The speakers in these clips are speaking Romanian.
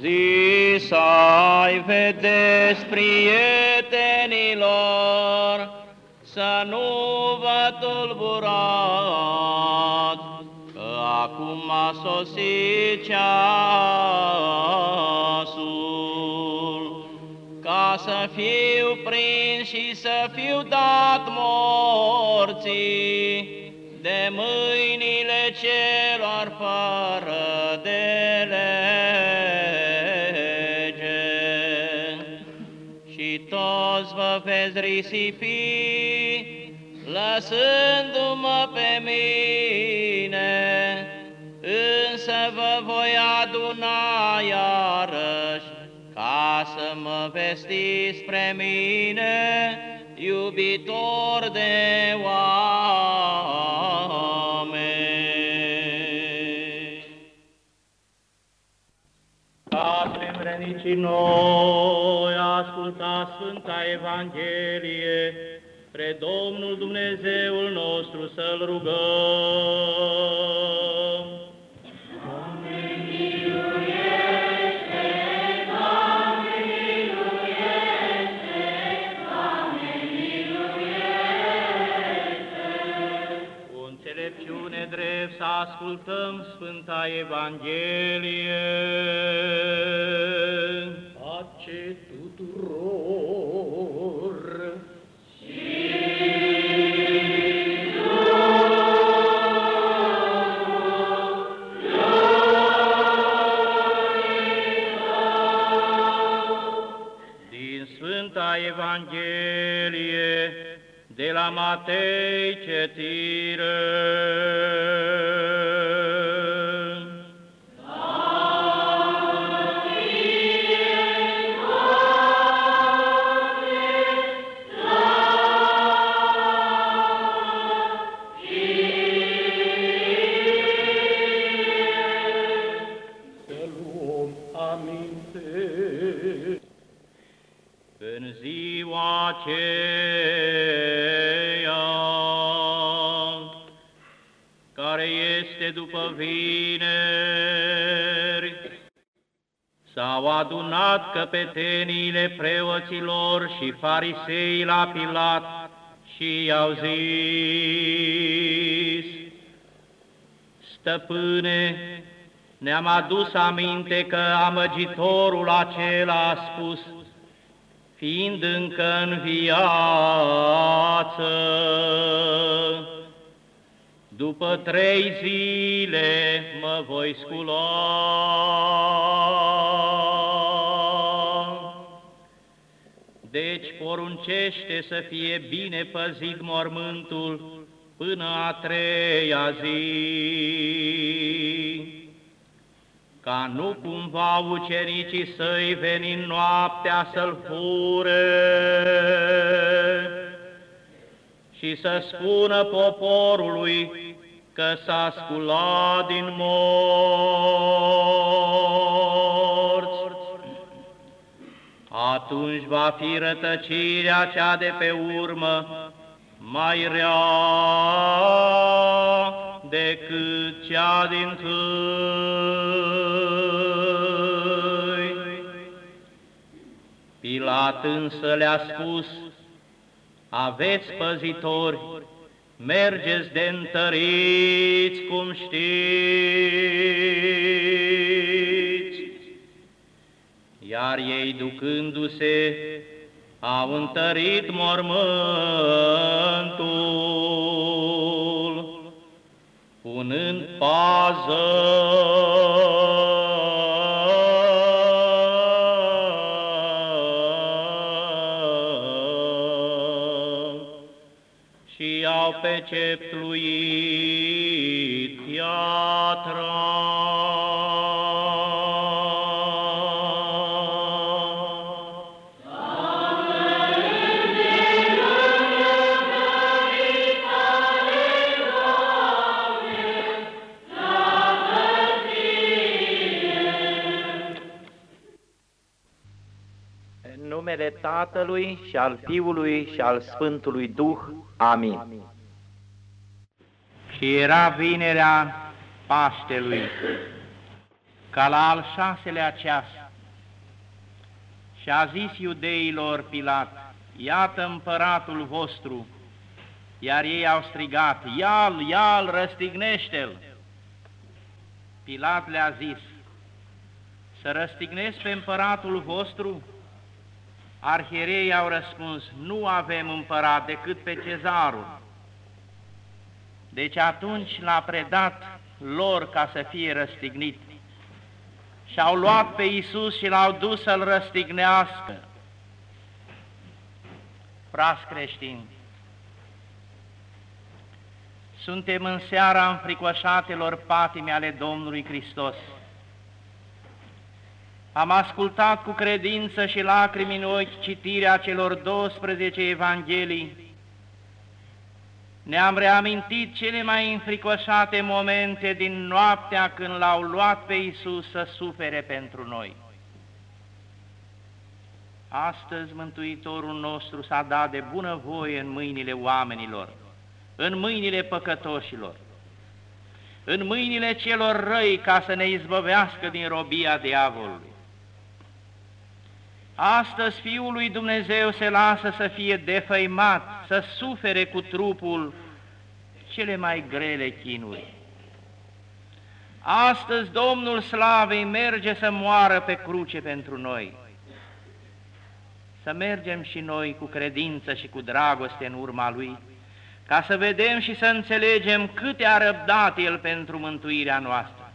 Zi să ai vedeți prietenilor, să nu vă tulburați, că acum a sosit ceasul, ca să fiu prins și să fiu dat morții de mâinile celor fără de veți risipi, lăsându-mă pe mine, însă vă voi aduna iarăși, ca să mă vestiți spre mine, iubitor de oameni. Semrenicii noi, asculta Sfânta Evanghelie, pre Domnul Dumnezeul nostru să-L rugăm. Ascultăm Sfânta Evanghelie. La Matei cetire. Să luăm aminte în ziua aceea după vineri, s-au adunat căpeteniile preoților și farisei la Pilat și i-au zis, Stăpâne, ne-am adus aminte că amăgitorul acela a spus, fiind încă în viață, după trei zile mă voi scula. Deci poruncește să fie bine păzit mormântul până a treia zi ca nu cumva ucenicii săi veni noaptea să-l fure și să spună poporului că s-a sculat din morți. Atunci va fi rătăcirea cea de pe urmă mai rea decât cea din tâi. Pilat însă le-a spus, aveți păzitori, mergeți de întăriți cum știți. Iar ei ducându-se, au întărit mormântul, punând pază. Și au peceptluit piatra. În numele Tatălui și al Fiului și al Sfântului Duh. Amin. Și era vinerea Paștelui, ca la al șaselea ceas, Și a zis iudeilor Pilat, iată împăratul vostru, iar ei au strigat, ia-l, ia-l, răstignește-l. Pilat le-a zis, să răstignesc pe împăratul vostru? Arhierei au răspuns, nu avem împărat decât pe cezarul. Deci atunci l-a predat lor ca să fie răstignit. Și au luat pe Iisus și l-au dus să-l răstignească. Frați creștini, suntem în seara înfricoșatelor patime ale Domnului Hristos. Am ascultat cu credință și lacrimi în ochi citirea celor 12 Evanghelii. Ne-am reamintit cele mai înfricoșate momente din noaptea când l-au luat pe Iisus să sufere pentru noi. Astăzi Mântuitorul nostru s-a dat de bună voie în mâinile oamenilor în mâinile păcătoșilor, în mâinile celor răi ca să ne izbăvească din robia diavolului. Astăzi Fiul lui Dumnezeu se lasă să fie defăimat, să sufere cu trupul cele mai grele chinuri. Astăzi Domnul Slavei merge să moară pe cruce pentru noi. Să mergem și noi cu credință și cu dragoste în urma Lui, ca să vedem și să înțelegem cât a răbdat El pentru mântuirea noastră.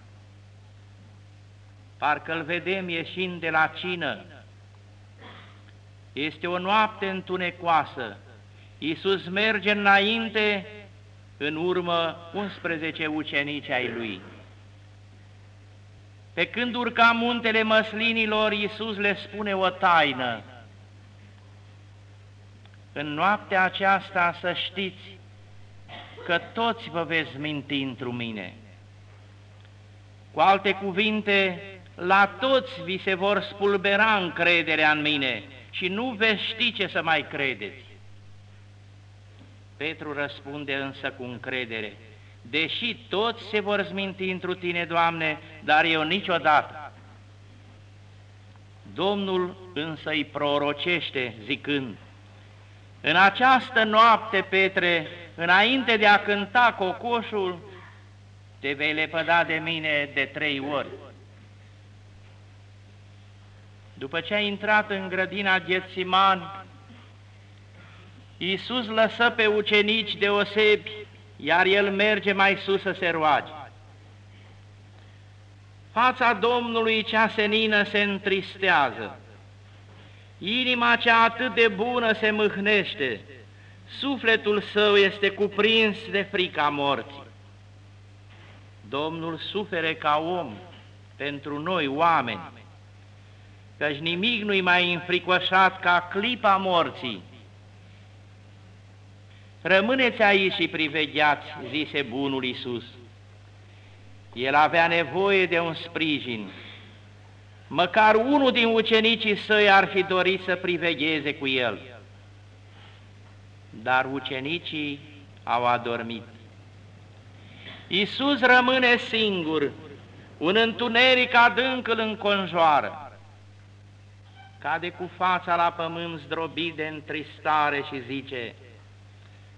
Parcă-L vedem ieșind de la cină. Este o noapte întunecoasă. Iisus merge înainte, în urmă 11 ucenici ai Lui. Pe când urca muntele măslinilor, Iisus le spune o taină. În noaptea aceasta să știți că toți vă veți minti într mine. Cu alte cuvinte, la toți vi se vor spulbera încrederea în mine și nu veți ști ce să mai credeți. Petru răspunde însă cu încredere, deși toți se vor zminti întru tine, Doamne, dar eu niciodată. Domnul însă îi prorocește zicând, în această noapte, Petre, înainte de a cânta cocoșul, te vei lepăda de mine de trei ori. După ce a intrat în grădina Ghețiman, Iisus lăsă pe ucenici deosebi, iar el merge mai sus să se roage. Fața Domnului cea senină se întristează, inima cea atât de bună se mâhnește, sufletul său este cuprins de frica morții. Domnul sufere ca om pentru noi, oameni, căci nimic nu-i mai înfricoșat ca clipa morții. Rămâneți aici și privegheați, zise bunul Iisus. El avea nevoie de un sprijin. Măcar unul din ucenicii săi ar fi dorit să privegheze cu el dar ucenicii au adormit. Iisus rămâne singur, un întuneric adânc îl înconjoară. Cade cu fața la pământ zdrobit de întristare și zice,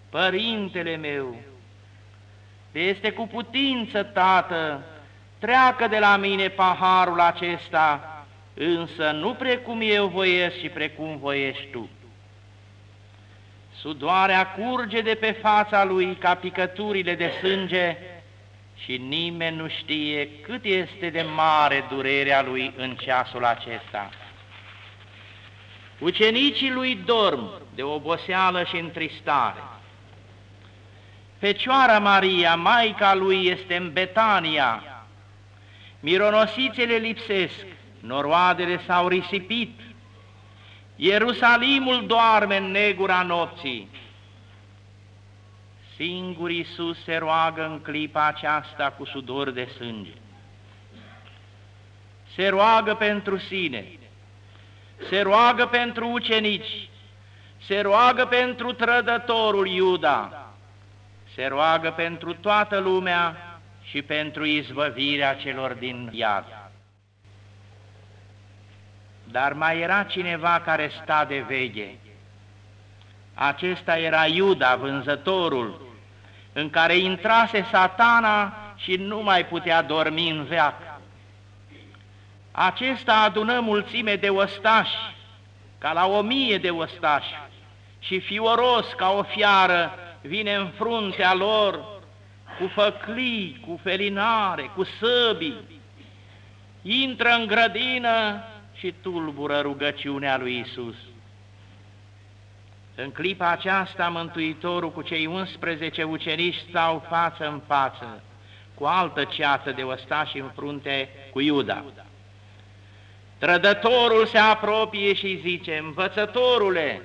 Părintele meu, este cu putință, Tată, treacă de la mine paharul acesta, însă nu precum eu voiesc, ci precum voiești Tu. Sudoarea curge de pe fața lui ca picăturile de sânge și nimeni nu știe cât este de mare durerea lui în ceasul acesta. Ucenicii lui dorm de oboseală și întristare. Fecioara Maria, Maica lui, este în Betania. Mironosițele lipsesc, noroadele s-au risipit, Ierusalimul doarme în negura nopții. Singur Iisus se roagă în clipa aceasta cu sudor de sânge. Se roagă pentru sine, se roagă pentru ucenici, se roagă pentru trădătorul Iuda, se roagă pentru toată lumea și pentru izbăvirea celor din iad. dar mai era cineva care sta de veche. Acesta era Iuda, vânzătorul, în care intrase satana și nu mai putea dormi în veac. Acesta adună mulțime de ostași, ca la o mie de ostași, și fioros ca o fiară vine în fruntea lor cu făclii, cu felinare, cu săbii, intră în grădină și tulbură rugăciunea lui Isus. În clipa aceasta, Mântuitorul cu cei 11 ucenici stau față în față, cu altă ceată de ostași în frunte cu Iuda. Trădătorul se apropie și zice, învățătorule,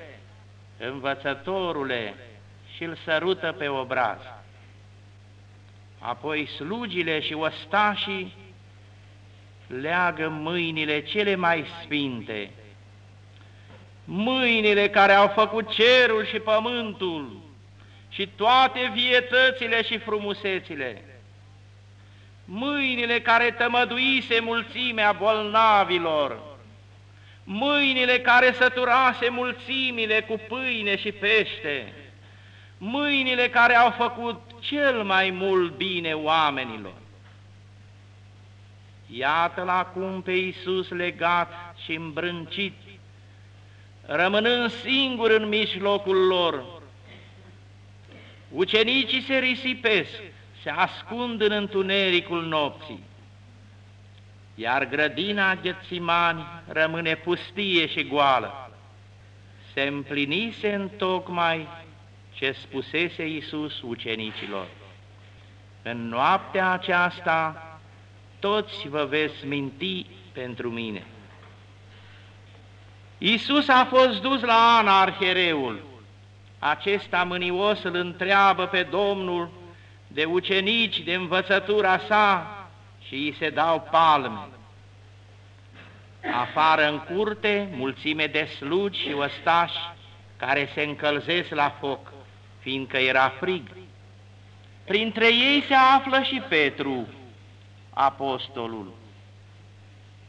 învățătorule, și îl sărută pe obraz. Apoi slugile și ostașii leagă mâinile cele mai sfinte, mâinile care au făcut cerul și pământul și toate vietățile și frumusețile, mâinile care tămăduise mulțimea bolnavilor, mâinile care săturase mulțimile cu pâine și pește, mâinile care au făcut cel mai mult bine oamenilor. Iată-l acum pe Iisus legat și îmbrâncit, rămânând singur în mijlocul lor. Ucenicii se risipesc, se ascund în întunericul nopții, iar grădina Ghețimani rămâne pustie și goală. Se împlinise în tocmai ce spusese Iisus ucenicilor. În noaptea aceasta toți vă veți minti pentru mine. Iisus a fost dus la Ana, arhereul. Acesta mânios îl întreabă pe Domnul de ucenici, de învățătura sa și îi se dau palme. Afară în curte, mulțime de slugi și ostași care se încălzesc la foc, fiindcă era frig. Printre ei se află și Petru, apostolul.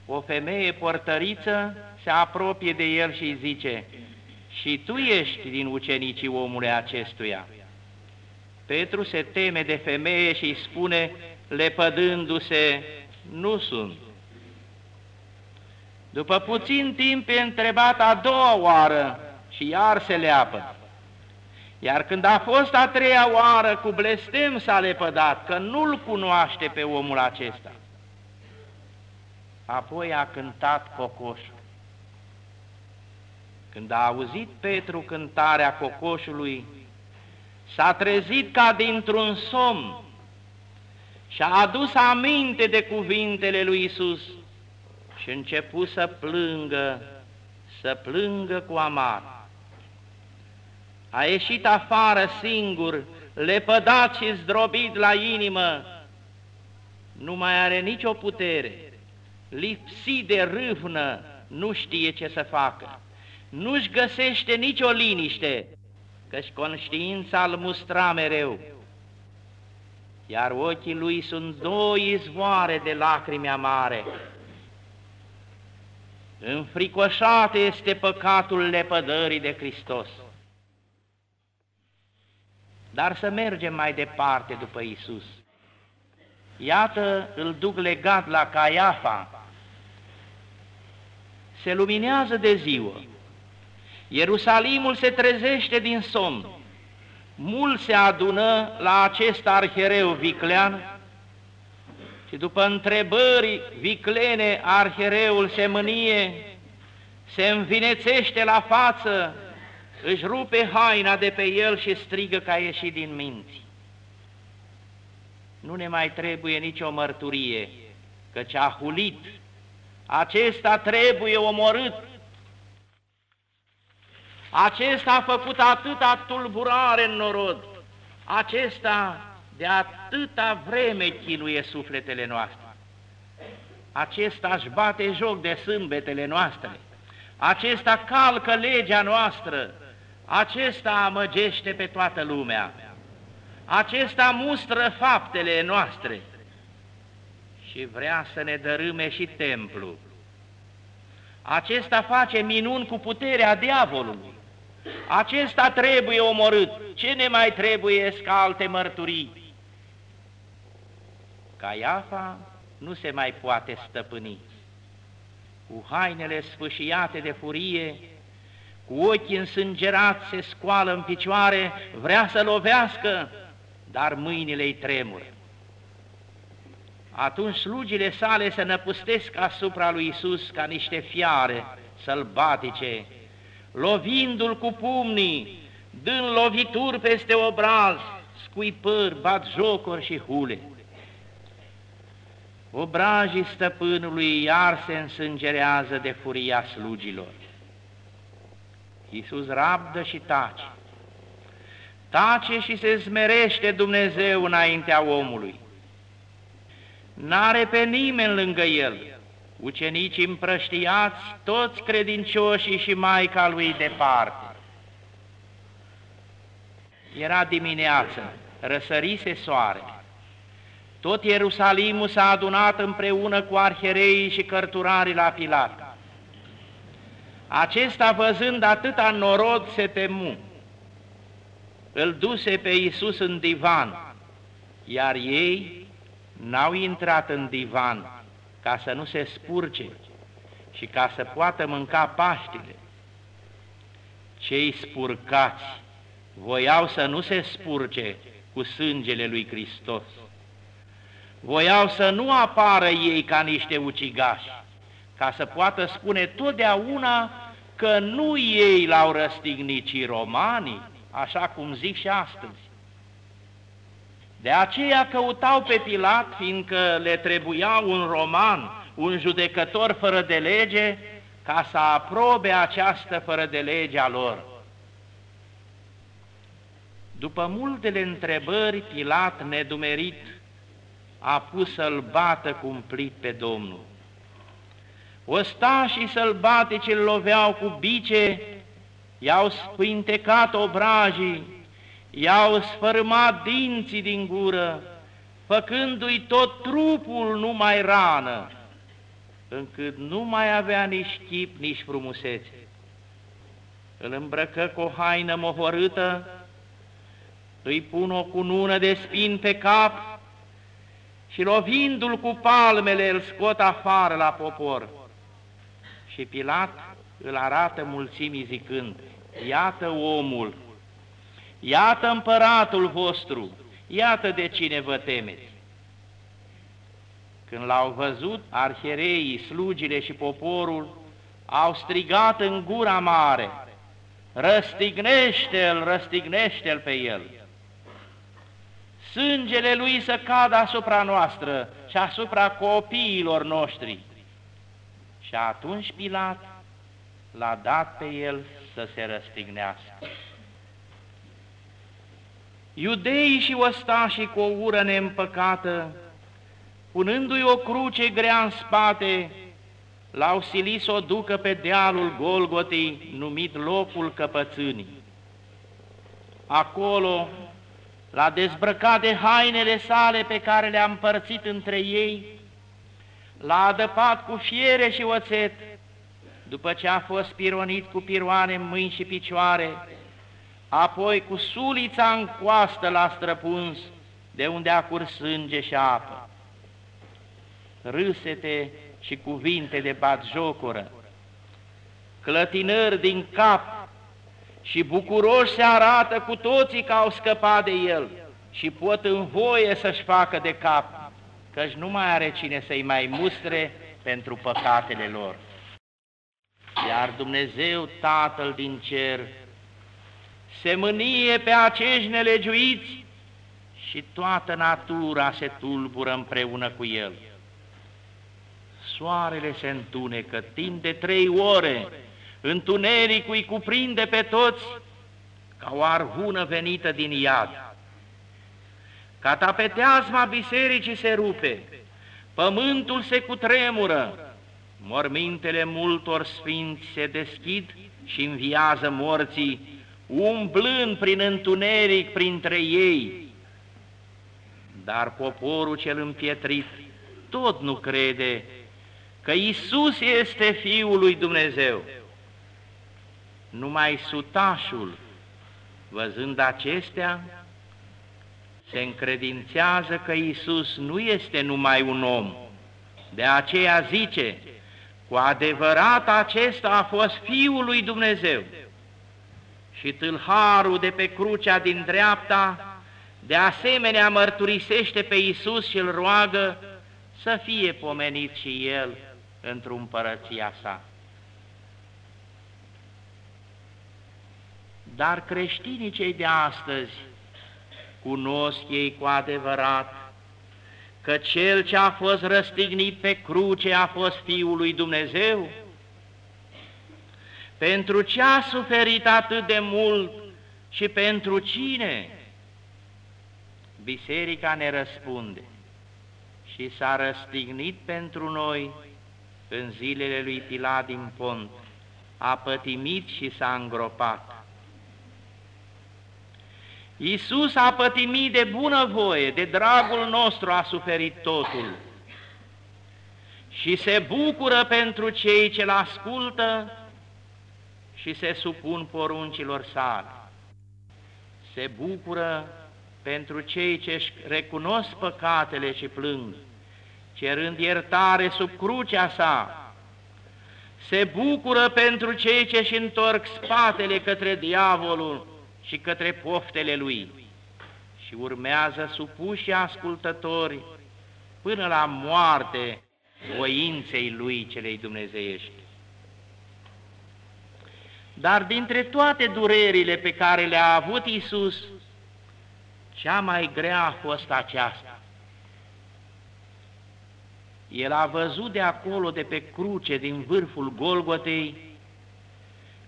O femeie portăriță se apropie de el și îi zice, și tu ești din ucenicii omului acestuia. Petru se teme de femeie și îi spune, lepădându-se, nu sunt. După puțin timp e întrebat a doua oară și iar se leapă. Iar când a fost a treia oară cu blestem s-a lepădat, că nu-l cunoaște pe omul acesta. Apoi a cântat cocoșul. Când a auzit Petru cântarea cocoșului, s-a trezit ca dintr-un somn și a adus aminte de cuvintele lui Isus și început să plângă, să plângă cu amar. A ieșit afară singur, lepădat și zdrobit la inimă, nu mai are nicio putere, lipsit de râvnă, nu știe ce să facă, nu-și găsește nicio liniște, căci conștiința îl mustra mereu, iar ochii lui sunt două izvoare de lacrimi amare. Înfricoșat este păcatul lepădării de Hristos. Dar să mergem mai departe după Isus. Iată, îl duc legat la Caiafa. Se luminează de ziua. Ierusalimul se trezește din somn. Mulți se adună la acest arhereu viclean și după întrebări viclene, arhereul se mânie, se învinețește la față își rupe haina de pe el și strigă ca ieșit din minți. Nu ne mai trebuie nicio mărturie, căci a hulit, acesta trebuie omorât. Acesta a făcut atâta tulburare în norod, acesta de atâta vreme chinuie sufletele noastre. Acesta își bate joc de sâmbetele noastre, acesta calcă legea noastră, acesta amăgește pe toată lumea, acesta mustră faptele noastre și vrea să ne dărâme și templu. Acesta face minuni cu puterea diavolului. Acesta trebuie omorât. Ce ne mai trebuie ca alte mărturii? Caiafa nu se mai poate stăpâni. Cu hainele sfâșiate de furie, cu ochii însângerați se scoală în picioare, vrea să lovească, dar mâinile îi tremură. Atunci slugile sale se năpustesc asupra lui Isus ca niște fiare sălbatice, lovindu-l cu pumnii, dând lovituri peste obraz, scuipări, bat jocuri și hule. Obrajii stăpânului iar se însângerează de furia slugilor. Iisus rabdă și tace. Tace și se zmerește Dumnezeu înaintea omului. N-are pe nimeni lângă el. Ucenicii împrăștiați, toți credincioșii și Maica lui departe. Era dimineață, răsărise soarele. Tot Ierusalimul s-a adunat împreună cu arhereii și cărturarii la Pilat. Acesta, văzând atâta norod, se temu. Îl duse pe Iisus în divan, iar ei n-au intrat în divan ca să nu se spurce și ca să poată mânca paștile. Cei spurcați voiau să nu se spurce cu sângele lui Hristos. Voiau să nu apară ei ca niște ucigași, ca să poată spune totdeauna că nu ei l-au răstignit, ci romanii, așa cum zic și astăzi. De aceea căutau pe Pilat, fiindcă le trebuia un roman, un judecător fără de lege, ca să aprobe această fără de lege a lor. După multele întrebări, Pilat, nedumerit, a pus să-l bată cumplit pe Domnul. Ostașii sălbatici îl loveau cu bice, i-au spântecat obrajii, i-au sfărâmat dinții din gură, făcându-i tot trupul numai rană, încât nu mai avea nici chip, nici frumusețe. Îl îmbrăcă cu o haină mohorâtă, îi pun o cunună de spin pe cap și lovindu-l cu palmele îl scot afară la popor. Și Pilat îl arată mulțimii zicând, iată omul, iată împăratul vostru, iată de cine vă temeți. Când l-au văzut, arhereii, slugile și poporul au strigat în gura mare, răstignește-l, răstignește-l pe el. Sângele lui să cadă asupra noastră și asupra copiilor noștri. Și atunci Pilat l-a dat pe el să se răstignească. Iudeii și ostașii cu o ură neîmpăcată, punându-i o cruce grea în spate, l-au silit să o ducă pe dealul Golgotei, numit locul căpățânii. Acolo l-a dezbrăcat de hainele sale pe care le-a împărțit între ei, l-a adăpat cu fiere și oțet, după ce a fost pironit cu piroane în mâini și picioare, apoi cu sulița în coastă l-a străpuns, de unde a curs sânge și apă. Râsete și cuvinte de batjocură, clătinări din cap și bucuroși se arată cu toții că au scăpat de el și pot în voie să-și facă de cap, căci nu mai are cine să-i mai mustre pentru păcatele lor. Iar Dumnezeu Tatăl din cer se mânie pe acești nelegiuiți și toată natura se tulbură împreună cu el. Soarele se întunecă timp de trei ore, întunericul îi cuprinde pe toți ca o arhună venită din iad. Catapeteazma bisericii se rupe, pământul se cutremură, mormintele multor sfinți se deschid și înviază morții, umblând prin întuneric printre ei. Dar poporul cel împietrit tot nu crede că Isus este Fiul lui Dumnezeu. Numai sutașul, văzând acestea, se încredințează că Isus nu este numai un om. De aceea zice, cu adevărat acesta a fost Fiul lui Dumnezeu. Și tâlharul de pe crucea din dreapta, de asemenea mărturisește pe Isus și îl roagă să fie pomenit și el într-o împărăția sa. Dar creștinii cei de astăzi cunosc ei cu adevărat că Cel ce a fost răstignit pe cruce a fost Fiul lui Dumnezeu? Pentru ce a suferit atât de mult și pentru cine? Biserica ne răspunde și s-a răstignit pentru noi în zilele lui Pilat din Pont, a pătimit și s-a îngropat. Iisus a pătimit de bunăvoie, de dragul nostru a suferit totul și se bucură pentru cei ce-L ascultă și se supun poruncilor sale. Se bucură pentru cei ce își recunosc păcatele și plâng, cerând iertare sub crucea sa, se bucură pentru cei ce își întorc spatele către diavolul și către poftele lui și urmează supuși ascultători până la moarte voinței lui celei dumnezeiești. Dar dintre toate durerile pe care le-a avut Isus, cea mai grea a fost aceasta. El a văzut de acolo, de pe cruce, din vârful Golgotei,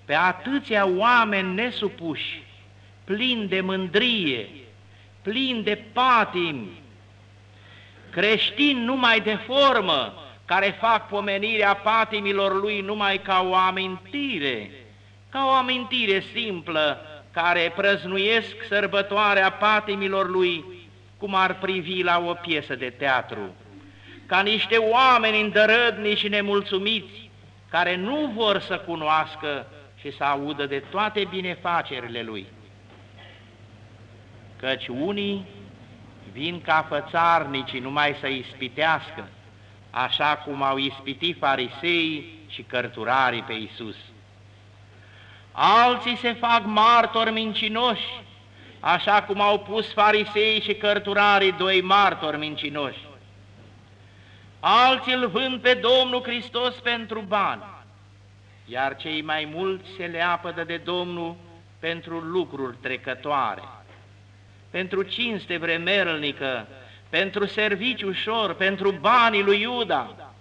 pe atâția oameni nesupuși, plini de mândrie, plini de patim, creștini numai de formă, care fac pomenirea patimilor lui numai ca o amintire, ca o amintire simplă, care prăznuiesc sărbătoarea patimilor lui, cum ar privi la o piesă de teatru, ca niște oameni îndărădni și nemulțumiți, care nu vor să cunoască și să audă de toate binefacerile lui. Căci unii vin ca fățarnicii numai să ispitească, așa cum au ispitit fariseii și cărturarii pe Isus alții se fac martori mincinoși, așa cum au pus farisei și cărturarii doi martori mincinoși. Alții îl vând pe Domnul Hristos pentru bani, iar cei mai mulți se leapădă de Domnul pentru lucruri trecătoare, pentru cinste vremelnică, pentru serviciu ușor, pentru banii lui Iuda.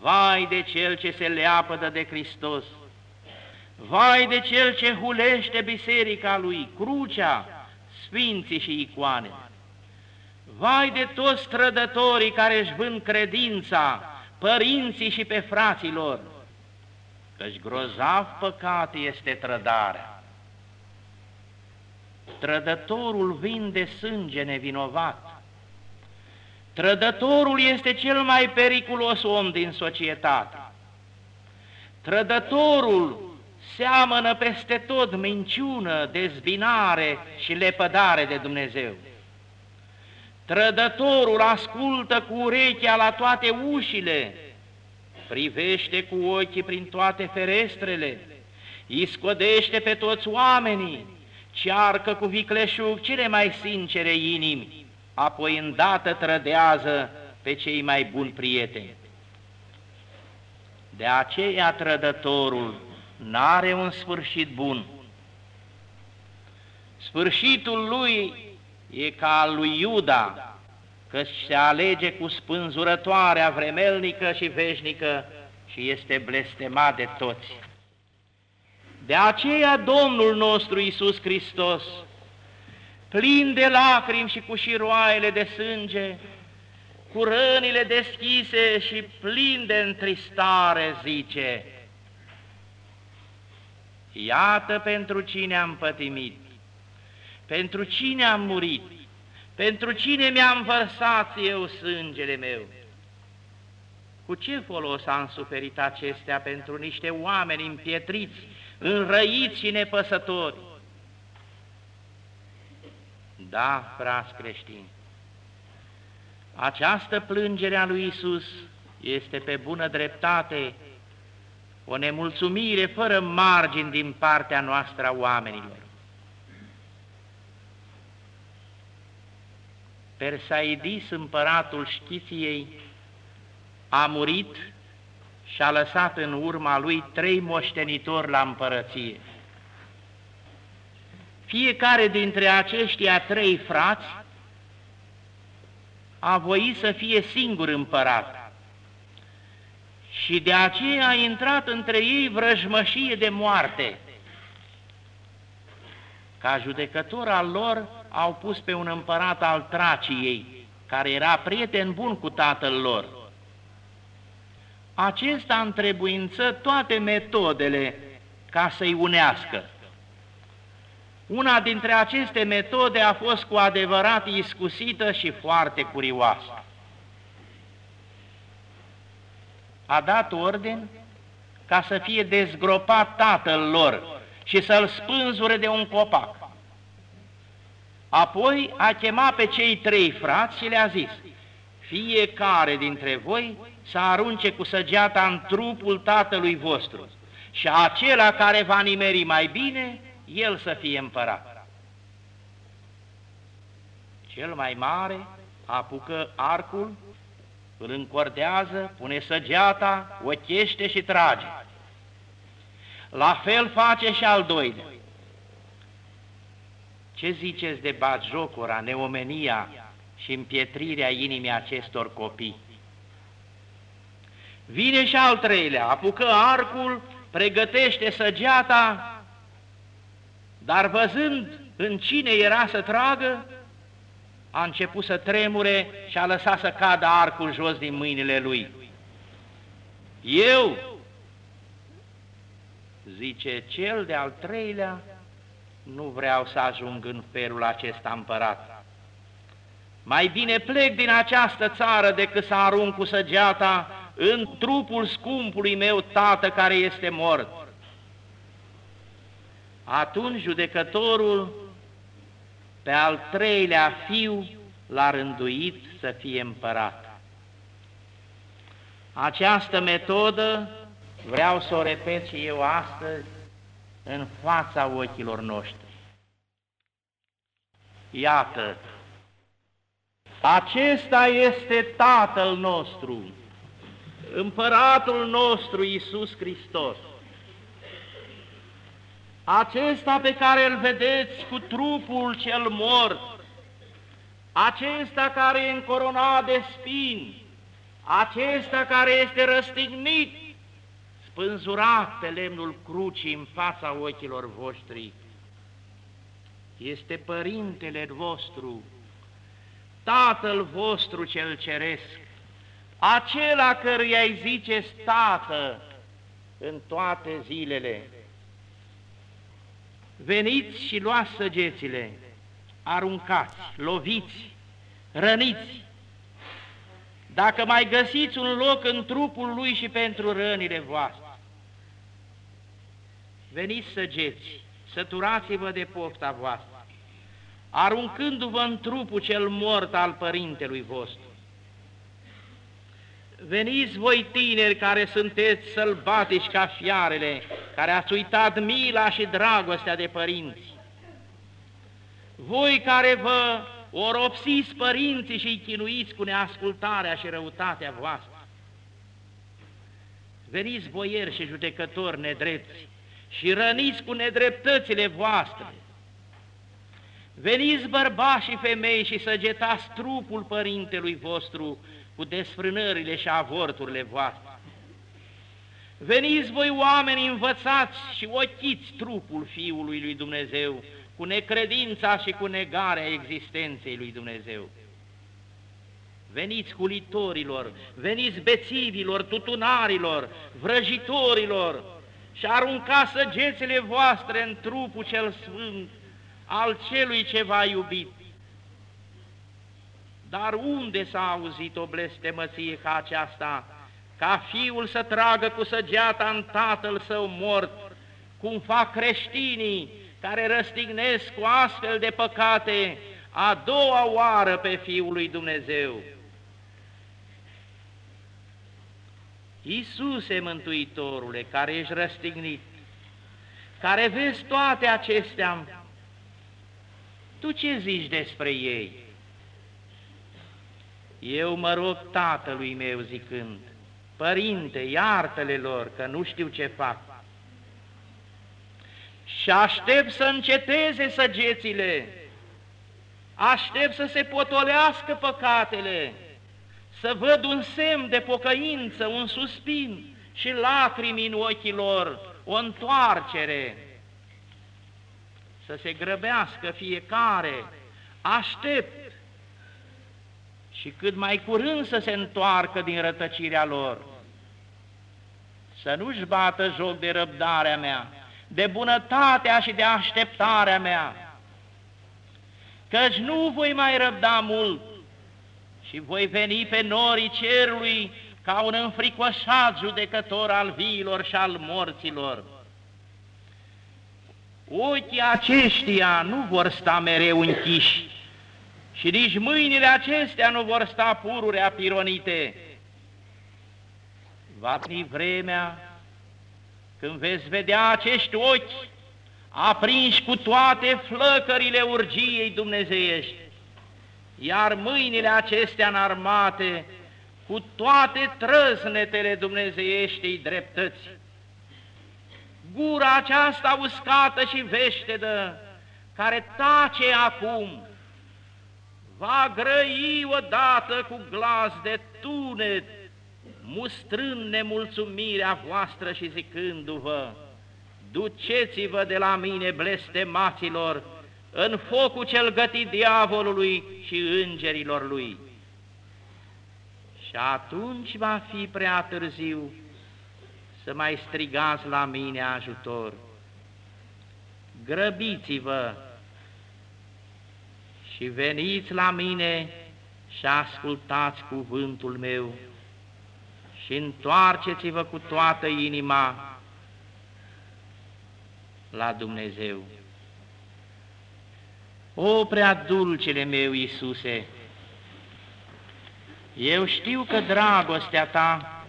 Vai de cel ce se leapădă de Hristos! Vai de cel ce hulește biserica lui, crucea, sfinții și icoane! Vai de toți strădătorii care își vând credința, părinții și pe fraților, căci grozav păcat este trădarea. Trădătorul vinde sânge nevinovat. Trădătorul este cel mai periculos om din societate. Trădătorul seamănă peste tot minciună, dezbinare și lepădare de Dumnezeu. Trădătorul ascultă cu urechea la toate ușile, privește cu ochii prin toate ferestrele, iscodește pe toți oamenii, cearcă cu vicleșug cele mai sincere inimi, apoi îndată trădează pe cei mai buni prieteni. De aceea trădătorul n-are un sfârșit bun. Sfârșitul lui e ca al lui Iuda, că se alege cu spânzurătoarea vremelnică și veșnică și este blestemat de toți. De aceea Domnul nostru Iisus Hristos, plin de lacrimi și cu șiroaiele de sânge, cu rănile deschise și plin de întristare, zice, Iată pentru cine am pătimit, pentru cine am murit, pentru cine mi-am vărsat eu sângele meu. Cu ce folos am suferit acestea pentru niște oameni împietriți, înrăiți și nepăsători? Da, frați creștini, această plângere a lui Isus este pe bună dreptate o nemulțumire fără margini din partea noastră a oamenilor. Persaidis, împăratul Șchiției, a murit și a lăsat în urma lui trei moștenitori la împărăție. Fiecare dintre aceștia trei frați a voit să fie singur împărat și de aceea a intrat între ei vrăjmășie de moarte. Ca judecător al lor au pus pe un împărat al Traciei, care era prieten bun cu tatăl lor. Acesta întrebuință toate metodele ca să-i unească. Una dintre aceste metode a fost cu adevărat iscusită și foarte curioasă. A dat orden ca să fie dezgropat tatăl lor și să-l spânzure de un copac. Apoi a chemat pe cei trei frați și le-a zis, fiecare dintre voi să arunce cu săgeata în trupul tatălui vostru și acela care va nimeri mai bine el să fie împărat. Cel mai mare apucă arcul, îl încordează, pune săgeata, o chește și trage. La fel face și al doilea. Ce ziceți de batjocura, neomenia și împietrirea inimii acestor copii? Vine și al treilea, apucă arcul, pregătește săgeata, dar văzând în cine era să tragă, a început să tremure și a lăsat să cadă arcul jos din mâinile lui. Eu, zice cel de-al treilea, nu vreau să ajung în felul acesta împărat. Mai bine plec din această țară decât să arunc cu săgeata în trupul scumpului meu tată care este mort. Atunci judecătorul pe al treilea fiu l-a rânduit să fie împărat. Această metodă vreau să o repet și eu astăzi în fața ochilor noștri. Iată, acesta este Tatăl nostru, Împăratul nostru Iisus Hristos acesta pe care îl vedeți cu trupul cel mort, acesta care e încoronat de spini, acesta care este răstignit, spânzurat pe lemnul crucii în fața ochilor voștri, este Părintele vostru, Tatăl vostru cel ceresc, acela căruia îi ziceți Tată în toate zilele. Veniți și luați săgețile, aruncați, loviți, răniți. Dacă mai găsiți un loc în trupul lui și pentru rănile voastre, veniți săgeți, săturați-vă de pofta voastră, aruncându-vă în trupul cel mort al părintelui vostru. Veniți voi tineri care sunteți sălbatici ca fiarele, care ați uitat mila și dragostea de părinți. Voi care vă oropsiți părinții și îi chinuiți cu neascultarea și răutatea voastră. Veniți boieri și judecători nedrepți și răniți cu nedreptățile voastre. Veniți bărbați și femei și săgetați trupul părintelui vostru cu desfrânările și avorturile voastre. Veniți voi oameni învățați și ochiți trupul Fiului lui Dumnezeu cu necredința și cu negarea existenței lui Dumnezeu. Veniți hulitorilor, veniți bețivilor, tutunarilor, vrăjitorilor și aruncați săgețele voastre în trupul cel sfânt al celui ce v-a iubit dar unde s-a auzit o blestemăție ca aceasta ca fiul să tragă cu săgeata în tatăl său mort, cum fac creștinii care răstignesc cu astfel de păcate a doua oară pe Fiul lui Dumnezeu. Iisuse Mântuitorule, care ești răstignit, care vezi toate acestea, tu ce zici despre ei? Eu mă rog tatălui meu zicând, Părinte, iartă-le lor, că nu știu ce fac. Și aștept să înceteze săgețile, aștept să se potolească păcatele, să văd un semn de pocăință, un suspin și lacrimi în ochii lor, o întoarcere, să se grăbească fiecare, aștept și cât mai curând să se întoarcă din rătăcirea lor, să nu-și bată joc de răbdarea mea, de bunătatea și de așteptarea mea, căci nu voi mai răbda mult și voi veni pe norii cerului ca un înfricoșat judecător al viilor și al morților. Ochii aceștia nu vor sta mereu închiși și nici mâinile acestea nu vor sta pururi apironite. Va fi vremea când veți vedea acești ochi aprinși cu toate flăcările urgiei dumnezeiești, iar mâinile acestea înarmate cu toate trăznetele dumnezeieștii dreptăți. Gura aceasta uscată și veștedă, care tace acum, va grăi odată cu glas de tunet, mustrând nemulțumirea voastră și zicându-vă, duceți-vă de la mine, blestemaților, în focul cel gătit diavolului și îngerilor lui. Și atunci va fi prea târziu să mai strigați la mine ajutor. Grăbiți-vă și veniți la mine și ascultați cuvântul meu și întoarceți-vă cu toată inima la Dumnezeu. O, prea dulcele meu, Iisuse, eu știu că dragostea Ta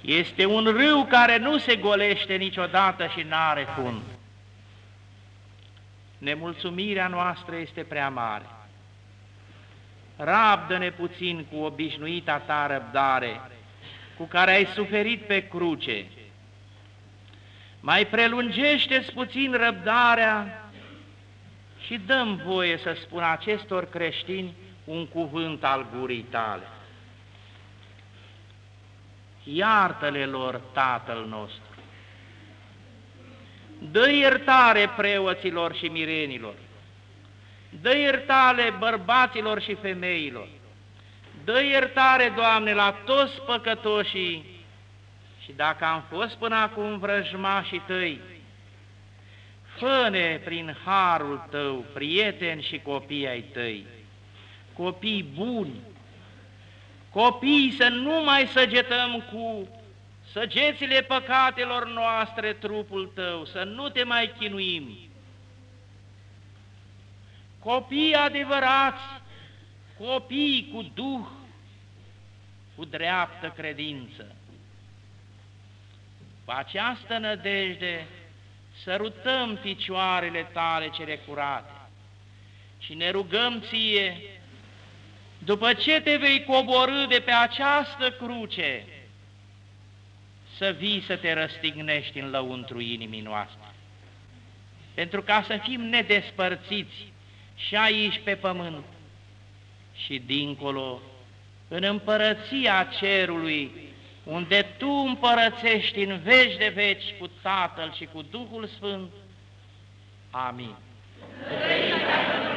este un râu care nu se golește niciodată și n-are fund. Nemulțumirea noastră este prea mare. Rabdă-ne puțin cu obișnuita ta răbdare, cu care ai suferit pe cruce. Mai prelungește-ți puțin răbdarea și dăm voie să spun acestor creștini un cuvânt al gurii tale. Iartă-le lor, Tatăl nostru. Dă iertare preoților și mirenilor. Dă iertare bărbaților și femeilor. Dă iertare, Doamne, la toți păcătoșii și dacă am fost până acum vrăjmașii Tăi, fă prin harul Tău, prieteni și copii ai Tăi, copii buni, copii să nu mai săgetăm cu săgețile păcatelor noastre trupul Tău, să nu te mai chinuim. Copii adevărați, copii cu Duh, cu dreaptă credință. Cu această nădejde sărutăm picioarele tale cele curate și ne rugăm ție, după ce te vei coborâ de pe această cruce, să vii să te răstignești în lăuntru inimii noastre. Pentru ca să fim nedespărțiți și aici pe pământ și dincolo, în împărăția cerului, unde Tu împărățești în veci de veci cu Tatăl și cu Duhul Sfânt. Amin. Amin.